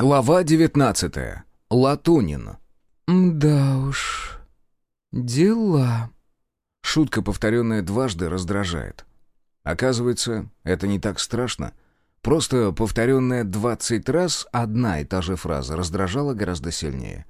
Глава 19. Латунин. «Да уж, дела...» Шутка, повторенная дважды, раздражает. Оказывается, это не так страшно. Просто повторенная двадцать раз одна и та же фраза раздражала гораздо сильнее.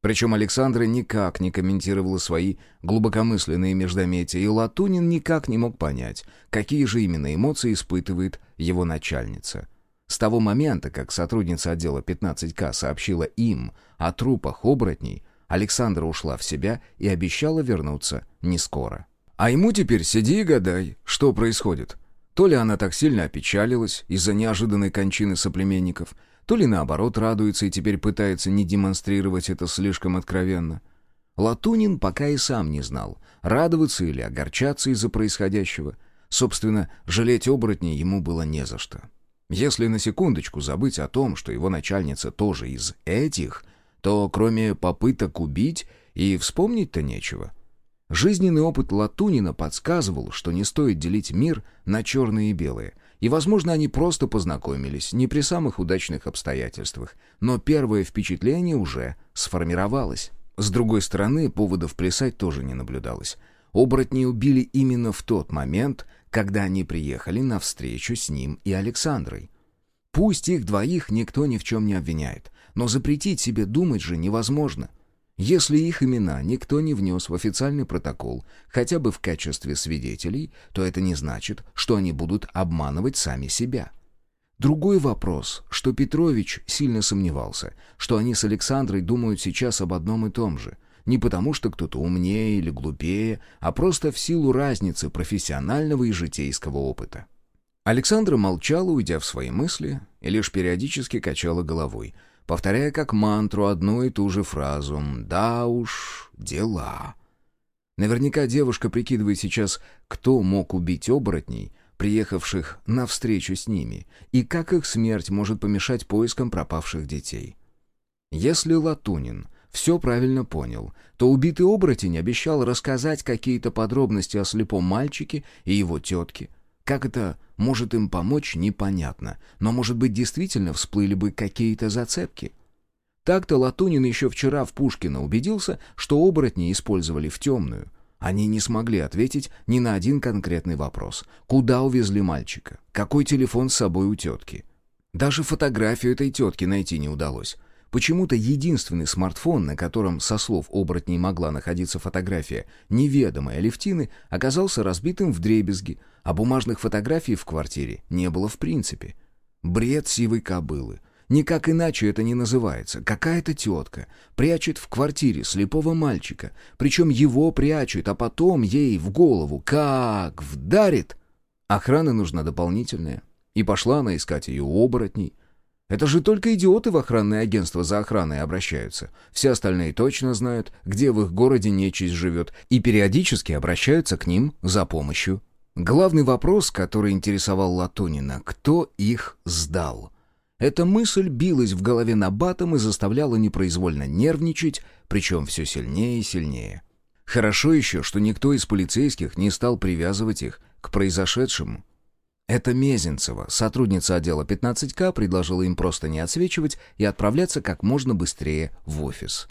Причем Александра никак не комментировала свои глубокомысленные междометия, и Латунин никак не мог понять, какие же именно эмоции испытывает его начальница. С того момента, как сотрудница отдела 15К сообщила им о трупах оборотней, Александра ушла в себя и обещала вернуться не скоро. А ему теперь сиди и гадай, что происходит. То ли она так сильно опечалилась из-за неожиданной кончины соплеменников, то ли наоборот радуется и теперь пытается не демонстрировать это слишком откровенно. Латунин пока и сам не знал, радоваться или огорчаться из-за происходящего. Собственно, жалеть оборотней ему было не за что. Если на секундочку забыть о том, что его начальница тоже из этих, то кроме попыток убить и вспомнить-то нечего. Жизненный опыт Латунина подсказывал, что не стоит делить мир на черные и белые, и, возможно, они просто познакомились, не при самых удачных обстоятельствах, но первое впечатление уже сформировалось. С другой стороны, поводов плясать тоже не наблюдалось. Оборотни убили именно в тот момент, когда они приехали на встречу с ним и Александрой. Пусть их двоих никто ни в чем не обвиняет, но запретить себе думать же невозможно. Если их имена никто не внес в официальный протокол, хотя бы в качестве свидетелей, то это не значит, что они будут обманывать сами себя. Другой вопрос, что Петрович сильно сомневался, что они с Александрой думают сейчас об одном и том же — не потому, что кто-то умнее или глупее, а просто в силу разницы профессионального и житейского опыта. Александра молчала, уйдя в свои мысли, и лишь периодически качала головой, повторяя как мантру одну и ту же фразу «Да уж, дела». Наверняка девушка прикидывает сейчас, кто мог убить оборотней, приехавших на встречу с ними, и как их смерть может помешать поискам пропавших детей. Если Латунин — все правильно понял, то убитый оборотень обещал рассказать какие-то подробности о слепом мальчике и его тетке. Как это может им помочь, непонятно, но, может быть, действительно всплыли бы какие-то зацепки. Так-то Латунин еще вчера в Пушкино убедился, что оборотни использовали в темную. Они не смогли ответить ни на один конкретный вопрос. Куда увезли мальчика? Какой телефон с собой у тетки? Даже фотографию этой тетки найти не удалось. Почему-то единственный смартфон, на котором, со слов оборотней, могла находиться фотография неведомой Алевтины, оказался разбитым в дребезги, а бумажных фотографий в квартире не было в принципе. Бред сивой кобылы. Никак иначе это не называется. Какая-то тетка прячет в квартире слепого мальчика, причем его прячет, а потом ей в голову как вдарит. Охрана нужна дополнительная. И пошла она искать ее оборотней. Это же только идиоты в охранное агентство за охраной обращаются. Все остальные точно знают, где в их городе нечисть живет, и периодически обращаются к ним за помощью. Главный вопрос, который интересовал Латунина, кто их сдал? Эта мысль билась в голове набатом и заставляла непроизвольно нервничать, причем все сильнее и сильнее. Хорошо еще, что никто из полицейских не стал привязывать их к произошедшему. Это Мезенцева, сотрудница отдела 15К, предложила им просто не отсвечивать и отправляться как можно быстрее в офис.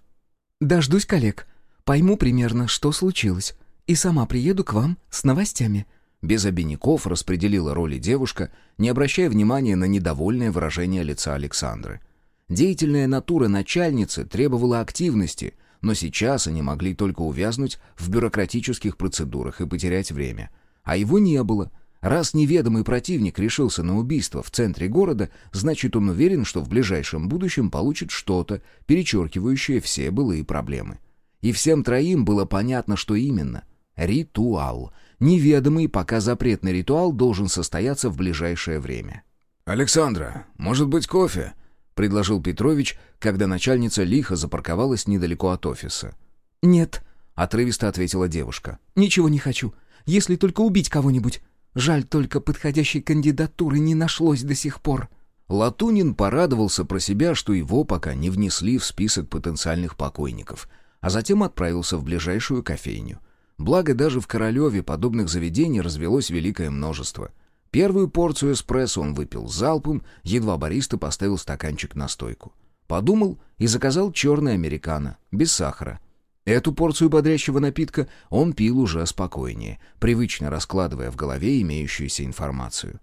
«Дождусь коллег. Пойму примерно, что случилось. И сама приеду к вам с новостями». Без обиняков распределила роли девушка, не обращая внимания на недовольное выражение лица Александры. Деятельная натура начальницы требовала активности, но сейчас они могли только увязнуть в бюрократических процедурах и потерять время. А его не было — Раз неведомый противник решился на убийство в центре города, значит он уверен, что в ближайшем будущем получит что-то, перечеркивающее все былые проблемы. И всем троим было понятно, что именно. Ритуал. Неведомый, пока запретный ритуал должен состояться в ближайшее время. «Александра, может быть, кофе?» — предложил Петрович, когда начальница лихо запарковалась недалеко от офиса. «Нет», — отрывисто ответила девушка. «Ничего не хочу. Если только убить кого-нибудь. Жаль, только подходящей кандидатуры не нашлось до сих пор». Латунин порадовался про себя, что его пока не внесли в список потенциальных покойников, а затем отправился в ближайшую кофейню. Благо, даже в Королеве подобных заведений развелось великое множество. Первую порцию эспрессо он выпил залпом, едва бариста поставил стаканчик на стойку. Подумал и заказал черный американо, без сахара. Эту порцию бодрящего напитка он пил уже спокойнее, привычно раскладывая в голове имеющуюся информацию.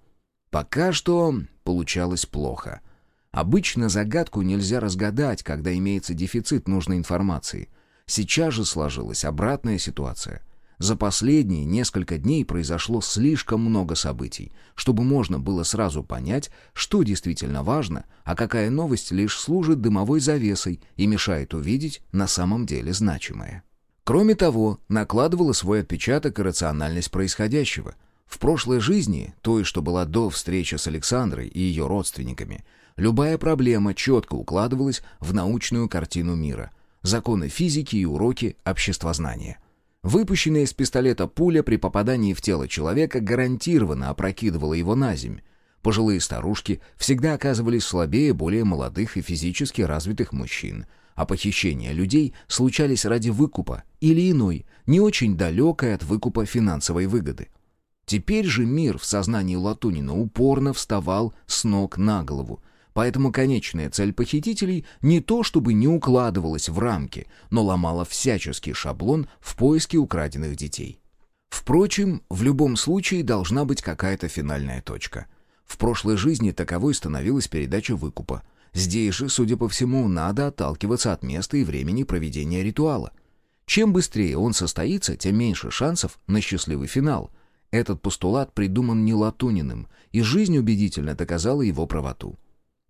Пока что получалось плохо. Обычно загадку нельзя разгадать, когда имеется дефицит нужной информации. Сейчас же сложилась обратная ситуация. За последние несколько дней произошло слишком много событий, чтобы можно было сразу понять, что действительно важно, а какая новость лишь служит дымовой завесой и мешает увидеть на самом деле значимое. Кроме того, накладывала свой отпечаток и рациональность происходящего. В прошлой жизни, той, что была до встречи с Александрой и ее родственниками, любая проблема четко укладывалась в научную картину мира, законы физики и уроки обществознания – Выпущенная из пистолета пуля при попадании в тело человека гарантированно опрокидывала его на земь. Пожилые старушки всегда оказывались слабее более молодых и физически развитых мужчин, а похищения людей случались ради выкупа или иной, не очень далекой от выкупа финансовой выгоды. Теперь же мир в сознании Латунина упорно вставал с ног на голову, Поэтому конечная цель похитителей не то чтобы не укладывалась в рамки, но ломала всяческий шаблон в поиске украденных детей. Впрочем, в любом случае должна быть какая-то финальная точка. В прошлой жизни таковой становилась передача выкупа. Здесь же, судя по всему, надо отталкиваться от места и времени проведения ритуала. Чем быстрее он состоится, тем меньше шансов на счастливый финал. Этот постулат придуман не Латуниным, и жизнь убедительно доказала его правоту.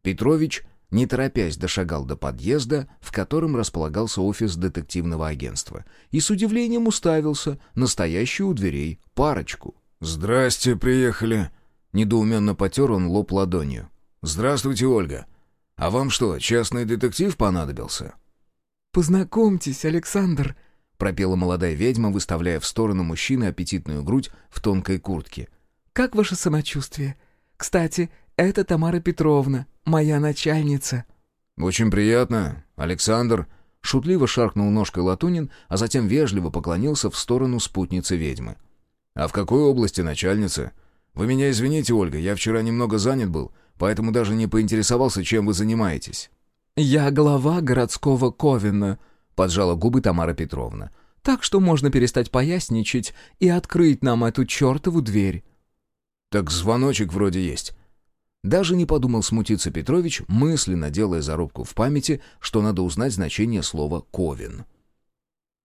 Петрович, не торопясь, дошагал до подъезда, в котором располагался офис детективного агентства, и с удивлением уставился на стоящую у дверей парочку. «Здрасте, приехали!» Недоуменно потер он лоб ладонью. «Здравствуйте, Ольга. А вам что, частный детектив понадобился?» «Познакомьтесь, Александр», — пропела молодая ведьма, выставляя в сторону мужчины аппетитную грудь в тонкой куртке. «Как ваше самочувствие? Кстати, это Тамара Петровна, моя начальница». «Очень приятно, Александр», — шутливо шаркнул ножкой Латунин, а затем вежливо поклонился в сторону спутницы ведьмы. «А в какой области начальница? Вы меня извините, Ольга, я вчера немного занят был, поэтому даже не поинтересовался, чем вы занимаетесь». «Я глава городского Ковина», — поджала губы Тамара Петровна. «Так что можно перестать поясничать и открыть нам эту чертову дверь». «Так звоночек вроде есть. Даже не подумал смутиться Петрович, мысленно делая зарубку в памяти, что надо узнать значение слова «ковен».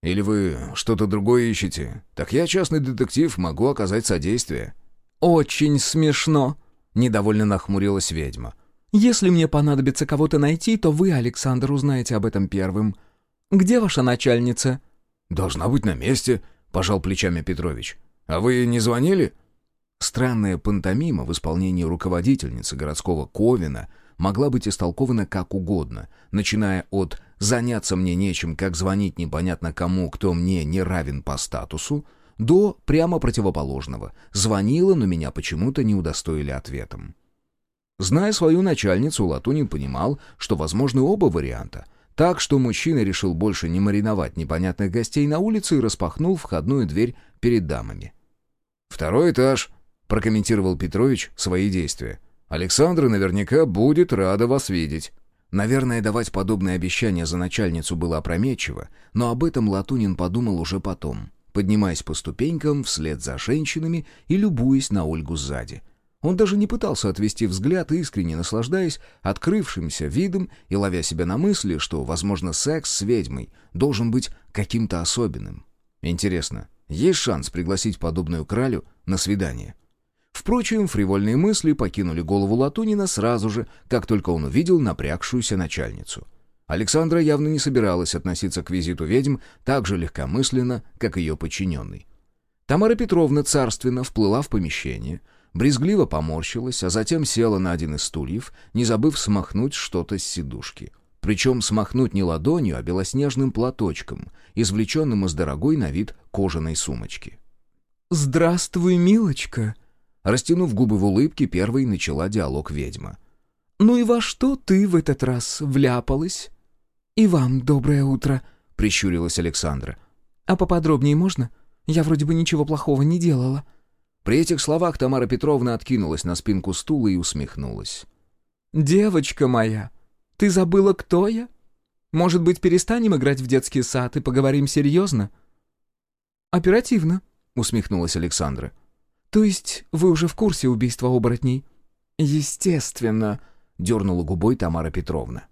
«Или вы что-то другое ищете? Так я, частный детектив, могу оказать содействие». «Очень смешно», — недовольно нахмурилась ведьма. «Если мне понадобится кого-то найти, то вы, Александр, узнаете об этом первым. Где ваша начальница?» «Должна быть на месте», — пожал плечами Петрович. «А вы не звонили?» Странная пантомима в исполнении руководительницы городского Ковина могла быть истолкована как угодно, начиная от «заняться мне нечем, как звонить непонятно кому, кто мне не равен по статусу», до прямо противоположного «звонила, но меня почему-то не удостоили ответом». Зная свою начальницу, Латунин понимал, что возможны оба варианта, так что мужчина решил больше не мариновать непонятных гостей на улице и распахнул входную дверь перед дамами. «Второй этаж», прокомментировал Петрович свои действия. «Александра наверняка будет рада вас видеть». Наверное, давать подобные обещания за начальницу было опрометчиво, но об этом Латунин подумал уже потом, поднимаясь по ступенькам вслед за женщинами и любуясь на Ольгу сзади. Он даже не пытался отвести взгляд, искренне наслаждаясь открывшимся видом и ловя себя на мысли, что, возможно, секс с ведьмой должен быть каким-то особенным. Интересно, есть шанс пригласить подобную кралю на свидание? Впрочем, фривольные мысли покинули голову Латунина сразу же, как только он увидел напрягшуюся начальницу. Александра явно не собиралась относиться к визиту ведьм так же легкомысленно, как ее подчиненный. Тамара Петровна царственно вплыла в помещение, брезгливо поморщилась, а затем села на один из стульев, не забыв смахнуть что-то с сидушки. Причем смахнуть не ладонью, а белоснежным платочком, извлеченным из дорогой на вид кожаной сумочки. «Здравствуй, милочка!» Растянув губы в улыбке, первой начала диалог ведьма. «Ну и во что ты в этот раз вляпалась?» «И вам доброе утро», — прищурилась Александра. «А поподробнее можно? Я вроде бы ничего плохого не делала». При этих словах Тамара Петровна откинулась на спинку стула и усмехнулась. «Девочка моя, ты забыла, кто я? Может быть, перестанем играть в детский сад и поговорим серьезно?» «Оперативно», — усмехнулась Александра. «То есть вы уже в курсе убийства оборотней?» «Естественно», — дернула губой Тамара Петровна.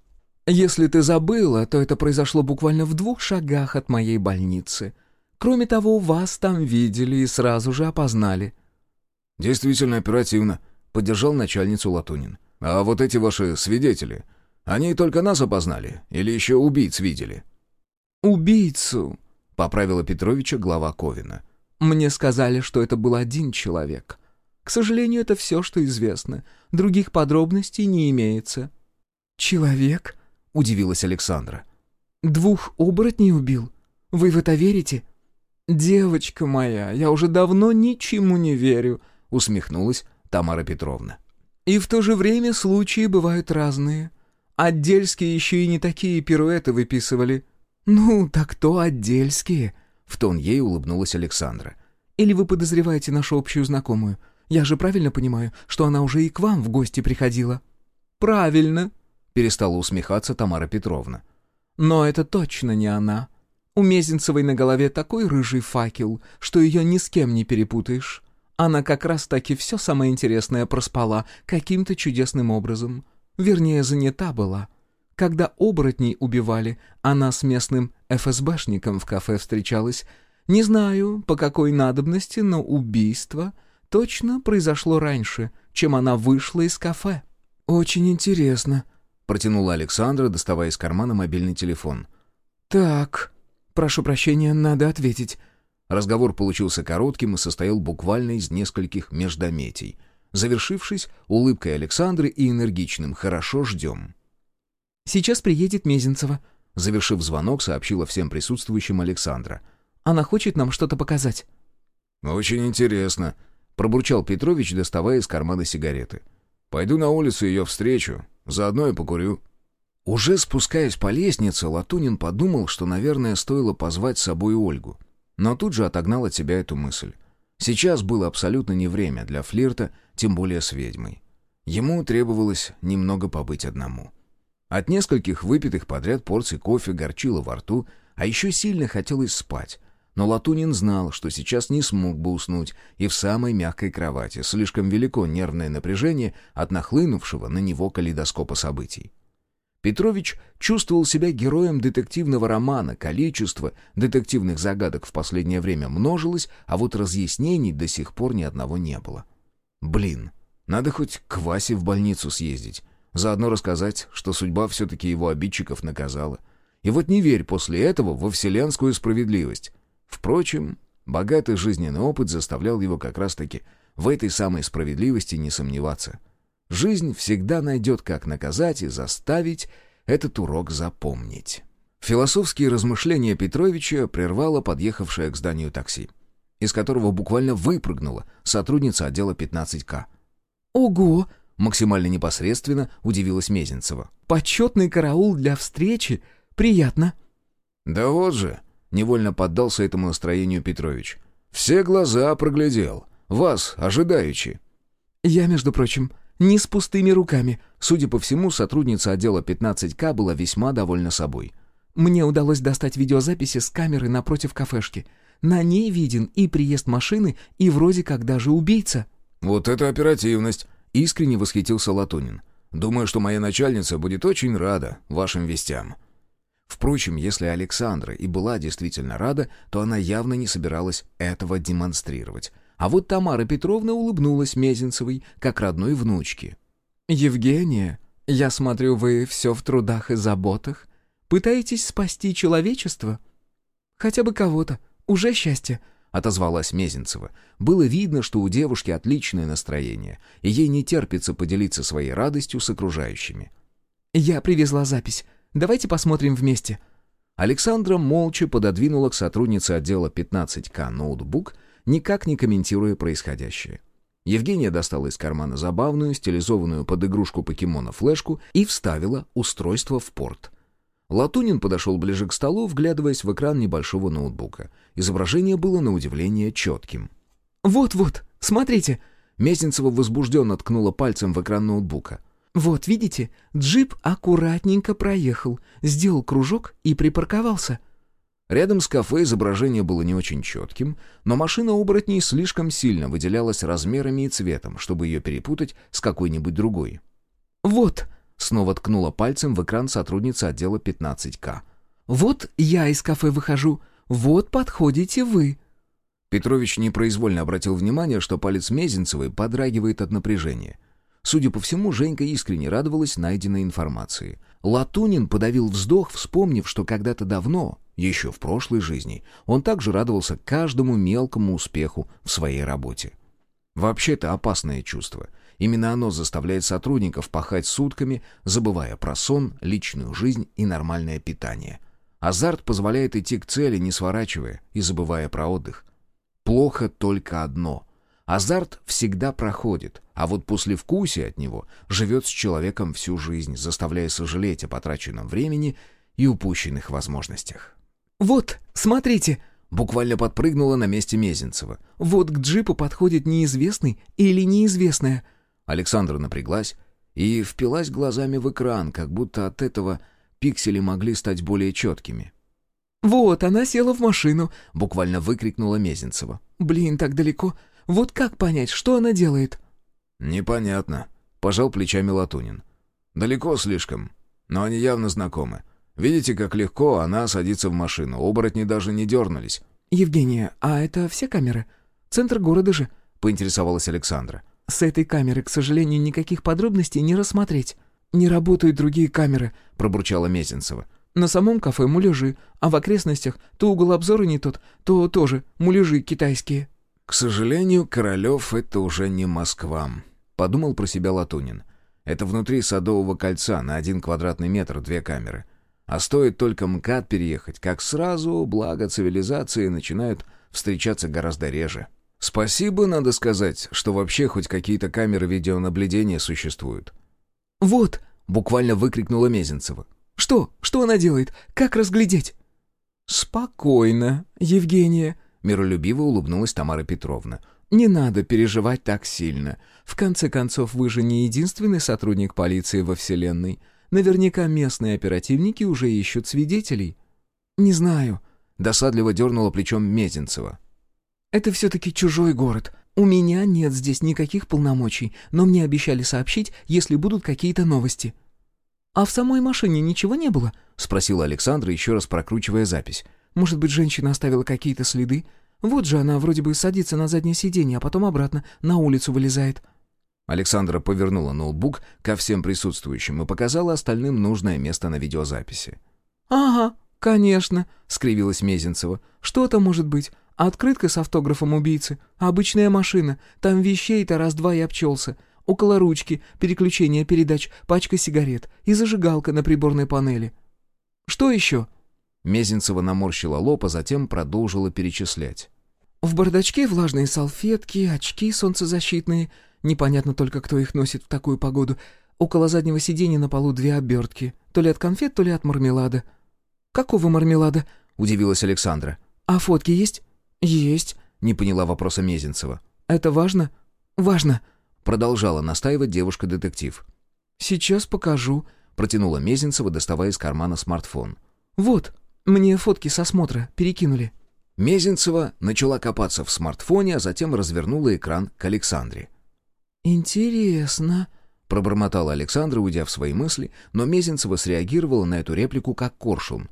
«Если ты забыла, то это произошло буквально в двух шагах от моей больницы. Кроме того, вас там видели и сразу же опознали». «Действительно оперативно», — поддержал начальницу Латунин. «А вот эти ваши свидетели, они только нас опознали или еще убийц видели?» «Убийцу», — поправила Петровича глава Ковина. «Мне сказали, что это был один человек. К сожалению, это все, что известно. Других подробностей не имеется». «Человек?» — удивилась Александра. «Двух оборотней убил? Вы в это верите?» «Девочка моя, я уже давно ничему не верю», — усмехнулась Тамара Петровна. «И в то же время случаи бывают разные. Отдельские еще и не такие пируэты выписывали». «Ну, так то отдельские», — в тон ей улыбнулась Александра. «Или вы подозреваете нашу общую знакомую? Я же правильно понимаю, что она уже и к вам в гости приходила?» «Правильно», — перестала усмехаться Тамара Петровна. «Но это точно не она. У Мезенцевой на голове такой рыжий факел, что ее ни с кем не перепутаешь. Она как раз-таки все самое интересное проспала каким-то чудесным образом. Вернее, занята была. Когда оборотней убивали, она с местным ФСБшником в кафе встречалась. Не знаю, по какой надобности, но убийство точно произошло раньше, чем она вышла из кафе. «Очень интересно», — протянула Александра, доставая из кармана мобильный телефон. «Так, прошу прощения, надо ответить. Разговор получился коротким и состоял буквально из нескольких междометий, завершившись улыбкой Александры и энергичным «хорошо, ждем». «Сейчас приедет Мезенцева», — завершив звонок, сообщила всем присутствующим Александра. «Она хочет нам что-то показать». «Очень интересно», — пробурчал Петрович, доставая из кармана сигареты. «Пойду на улицу ее встречу, заодно и покурю». Уже спускаясь по лестнице, Латунин подумал, что, наверное, стоило позвать с собой Ольгу — но тут же отогнал от себя эту мысль. Сейчас было абсолютно не время для флирта, тем более с ведьмой. Ему требовалось немного побыть одному. От нескольких выпитых подряд порций кофе горчило во рту, а еще сильно хотелось спать. Но Латунин знал, что сейчас не смог бы уснуть и в самой мягкой кровати. Слишком велико нервное напряжение от нахлынувшего на него калейдоскопа событий. Петрович чувствовал себя героем детективного романа, количество детективных загадок в последнее время множилось, а вот разъяснений до сих пор ни одного не было. Блин, надо хоть к Васе в больницу съездить, заодно рассказать, что судьба все-таки его обидчиков наказала. И вот не верь после этого во вселенскую справедливость. Впрочем, богатый жизненный опыт заставлял его как раз-таки в этой самой справедливости не сомневаться — Жизнь всегда найдет, как наказать и заставить этот урок запомнить. Философские размышления Петровича прервало подъехавшее к зданию такси, из которого буквально выпрыгнула сотрудница отдела 15К. «Ого!» — максимально непосредственно удивилась Мезенцева. «Почетный караул для встречи? Приятно!» «Да вот же!» — невольно поддался этому настроению Петрович. «Все глаза проглядел. Вас, ожидаючи». «Я, между прочим, не с пустыми руками. Судя по всему, сотрудница отдела 15К была весьма довольна собой. Мне удалось достать видеозаписи с камеры напротив кафешки. На ней виден и приезд машины, и вроде как даже убийца. «Вот это оперативность!» — искренне восхитился Латунин. «Думаю, что моя начальница будет очень рада вашим вестям». Впрочем, если Александра и была действительно рада, то она явно не собиралась этого демонстрировать. А вот Тамара Петровна улыбнулась Мезенцевой, как родной внучке. «Евгения, я смотрю, вы все в трудах и заботах. Пытаетесь спасти человечество? Хотя бы кого-то. Уже счастье», — отозвалась Мезенцева. Было видно, что у девушки отличное настроение, и ей не терпится поделиться своей радостью с окружающими. «Я привезла запись. Давайте посмотрим вместе». Александра молча пододвинула к сотруднице отдела 15К ноутбук — никак не комментируя происходящее. Евгения достала из кармана забавную, стилизованную под игрушку покемона флешку и вставила устройство в порт. Латунин подошел ближе к столу, вглядываясь в экран небольшого ноутбука. Изображение было на удивление четким. «Вот-вот, смотрите!» Мезенцева возбужденно ткнула пальцем в экран ноутбука. «Вот, видите, джип аккуратненько проехал, сделал кружок и припарковался». Рядом с кафе изображение было не очень четким, но машина оборотней слишком сильно выделялась размерами и цветом, чтобы ее перепутать с какой-нибудь другой. «Вот», — снова ткнула пальцем в экран сотрудница отдела 15К. «Вот я из кафе выхожу, вот подходите вы». Петрович непроизвольно обратил внимание, что палец Мезенцевой подрагивает от напряжения. Судя по всему, Женька искренне радовалась найденной информации. Латунин подавил вздох, вспомнив, что когда-то давно, еще в прошлой жизни, он также радовался каждому мелкому успеху в своей работе. Вообще это опасное чувство. Именно оно заставляет сотрудников пахать сутками, забывая про сон, личную жизнь и нормальное питание. Азарт позволяет идти к цели, не сворачивая и забывая про отдых. Плохо только одно. Азарт всегда проходит, а вот послевкусие от него живет с человеком всю жизнь, заставляя сожалеть о потраченном времени и упущенных возможностях. «Вот, смотрите!» Буквально подпрыгнула на месте Мезенцева. «Вот к джипу подходит неизвестный или неизвестная». Александра напряглась и впилась глазами в экран, как будто от этого пиксели могли стать более четкими. «Вот, она села в машину», — буквально выкрикнула Мезенцева. «Блин, так далеко. Вот как понять, что она делает?» «Непонятно», — пожал плечами Латунин. «Далеко слишком, но они явно знакомы. Видите, как легко она садится в машину. Оборотни даже не дернулись». «Евгения, а это все камеры? Центр города же?» — поинтересовалась Александра. «С этой камеры, к сожалению, никаких подробностей не рассмотреть. Не работают другие камеры», — пробурчала Мезенцева. «На самом кафе муляжи, а в окрестностях то угол обзора не тот, то тоже муляжи китайские». «К сожалению, Королев — это уже не Москва», — подумал про себя Латунин. «Это внутри Садового кольца на один квадратный метр две камеры. А стоит только МКАД переехать, как сразу, благо цивилизации, начинают встречаться гораздо реже. Спасибо, надо сказать, что вообще хоть какие-то камеры видеонаблюдения существуют. «Вот!» — буквально выкрикнула Мезенцева. «Что? Что она делает? Как разглядеть?» «Спокойно, Евгения», — миролюбиво улыбнулась Тамара Петровна. «Не надо переживать так сильно. В конце концов, вы же не единственный сотрудник полиции во Вселенной. Наверняка местные оперативники уже ищут свидетелей». «Не знаю», — досадливо дернула плечом Мезенцева. «Это все-таки чужой город. У меня нет здесь никаких полномочий, но мне обещали сообщить, если будут какие-то новости». «А в самой машине ничего не было?» — спросила Александра, еще раз прокручивая запись. «Может быть, женщина оставила какие-то следы? Вот же она вроде бы садится на заднее сиденье, а потом обратно на улицу вылезает». Александра повернула ноутбук ко всем присутствующим и показала остальным нужное место на видеозаписи. «Ага, конечно», — скривилась Мезенцева. «Что это может быть? Открытка с автографом убийцы, обычная машина, там вещей-то раз-два и обчелся. Около ручки, переключение передач, пачка сигарет и зажигалка на приборной панели. Что еще?» Мезенцева наморщила лоб, а затем продолжила перечислять. «В бардачке влажные салфетки, очки солнцезащитные, Непонятно только, кто их носит в такую погоду. Около заднего сиденья на полу две обертки. То ли от конфет, то ли от мармелада. «Какого мармелада?» — удивилась Александра. «А фотки есть?» «Есть», — не поняла вопроса Мезенцева. «Это важно?» «Важно», — продолжала настаивать девушка-детектив. «Сейчас покажу», — протянула Мезенцева, доставая из кармана смартфон. «Вот, мне фотки со смотра перекинули». Мезенцева начала копаться в смартфоне, а затем развернула экран к Александре. «Интересно», — пробормотала Александра, уйдя в свои мысли, но Мезенцева среагировала на эту реплику как коршун.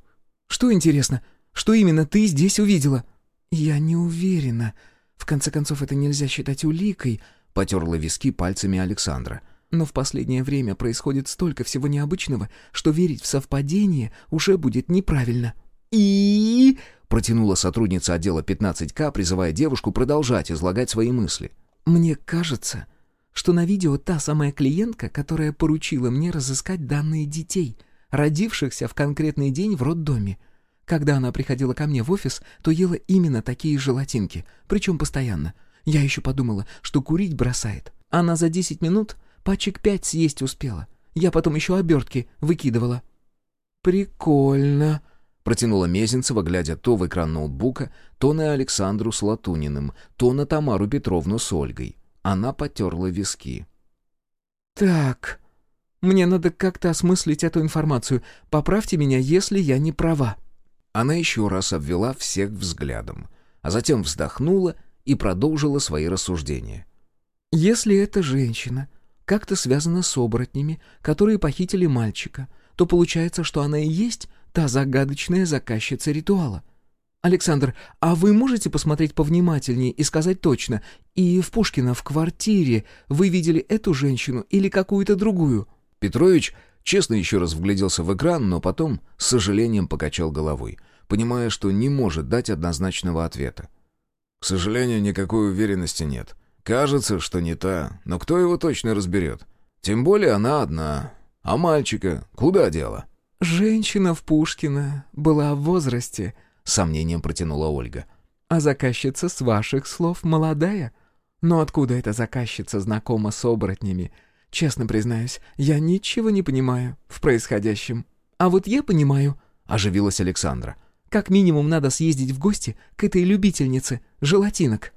«Что интересно? Что именно ты здесь увидела?» «Я не уверена. В конце концов, это нельзя считать уликой», — потерла виски пальцами Александра. «Но в последнее время происходит столько всего необычного, что верить в совпадение уже будет неправильно». «И...» — протянула сотрудница отдела 15К, призывая девушку продолжать излагать свои мысли. «Мне кажется...» что на видео та самая клиентка, которая поручила мне разыскать данные детей, родившихся в конкретный день в роддоме. Когда она приходила ко мне в офис, то ела именно такие желатинки, причем постоянно. Я еще подумала, что курить бросает. Она за 10 минут пачек пять съесть успела. Я потом еще обертки выкидывала. «Прикольно», — Протянула Мезенцева, глядя то в экран ноутбука, то на Александру с Латуниным, то на Тамару Петровну с Ольгой. Она потерла виски. «Так, мне надо как-то осмыслить эту информацию. Поправьте меня, если я не права». Она еще раз обвела всех взглядом, а затем вздохнула и продолжила свои рассуждения. «Если эта женщина как-то связана с оборотнями, которые похитили мальчика, то получается, что она и есть та загадочная заказчица ритуала. Александр, а вы можете посмотреть повнимательнее и сказать точно, и в Пушкина в квартире вы видели эту женщину или какую-то другую?» Петрович честно еще раз вгляделся в экран, но потом с сожалением покачал головой, понимая, что не может дать однозначного ответа. «К сожалению, никакой уверенности нет. Кажется, что не та, но кто его точно разберет? Тем более она одна. А мальчика куда дело?» «Женщина в Пушкина была в возрасте», — сомнением протянула Ольга. «А заказчица, с ваших слов, молодая? Но откуда эта заказчица знакома с оборотнями? Честно признаюсь, я ничего не понимаю в происходящем. А вот я понимаю», — оживилась Александра. «Как минимум надо съездить в гости к этой любительнице желатинок».